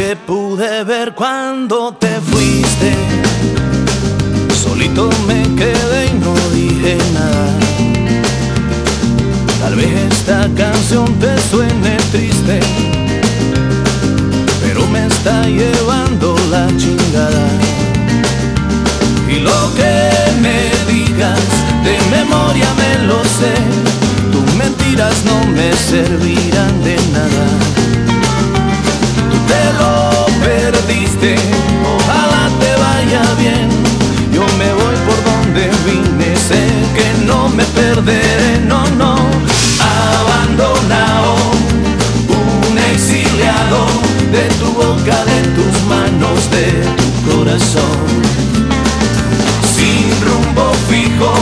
te pude ver cuando te fuiste. Solito me quedé y no dije nada. Tal vez esta canción te suene triste, pero me está llevando la chingada. Y lo que me digas de memoria me lo sé, tus mentiras no me servirán de nada. Te lo Sin rumbo fijo,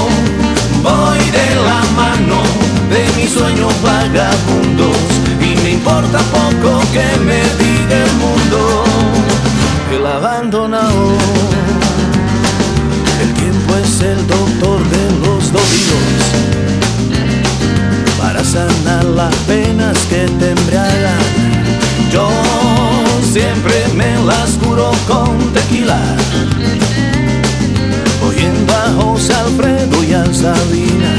voy de la mano de mis sueños vagabundos y me importa poco que me diga el mundo. El abandonado, el tiempo es el doctor de los dolidos para sanar las penas que te embriagan. Yo siempre me las curo con José Alfredo y a Sabina.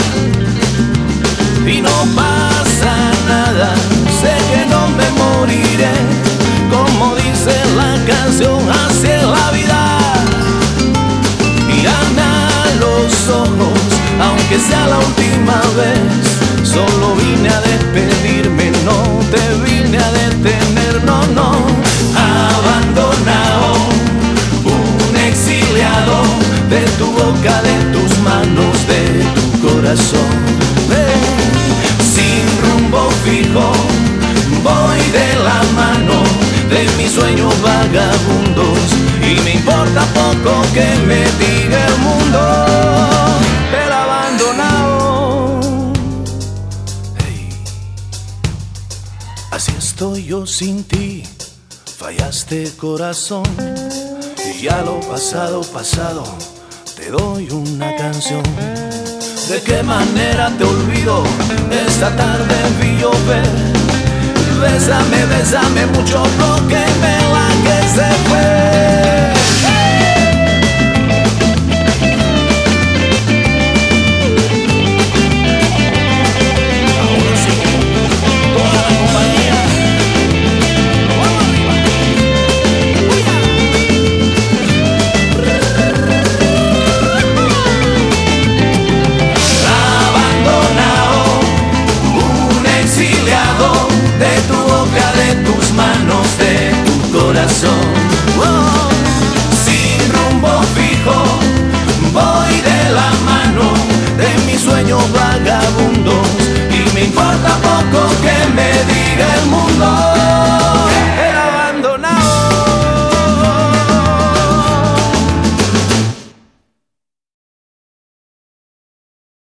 Y no pasa nada, sé que no me moriré, como dice la canción, así la vida. Miran a los ojos, aunque sea la última vez, solo vine a despedirme, boca, de tus manos, de tu corazón. Ven, sin rumbo fijo, voy de la mano de mis sueños vagabundos y me importa poco que me diga el mundo. El abandonado. Así estoy yo sin ti, fallaste corazón. Y ya lo pasado, pasado, doy una canción. ¿De qué manera te olvido? Esta tarde vi llover. Bésame, bésame mucho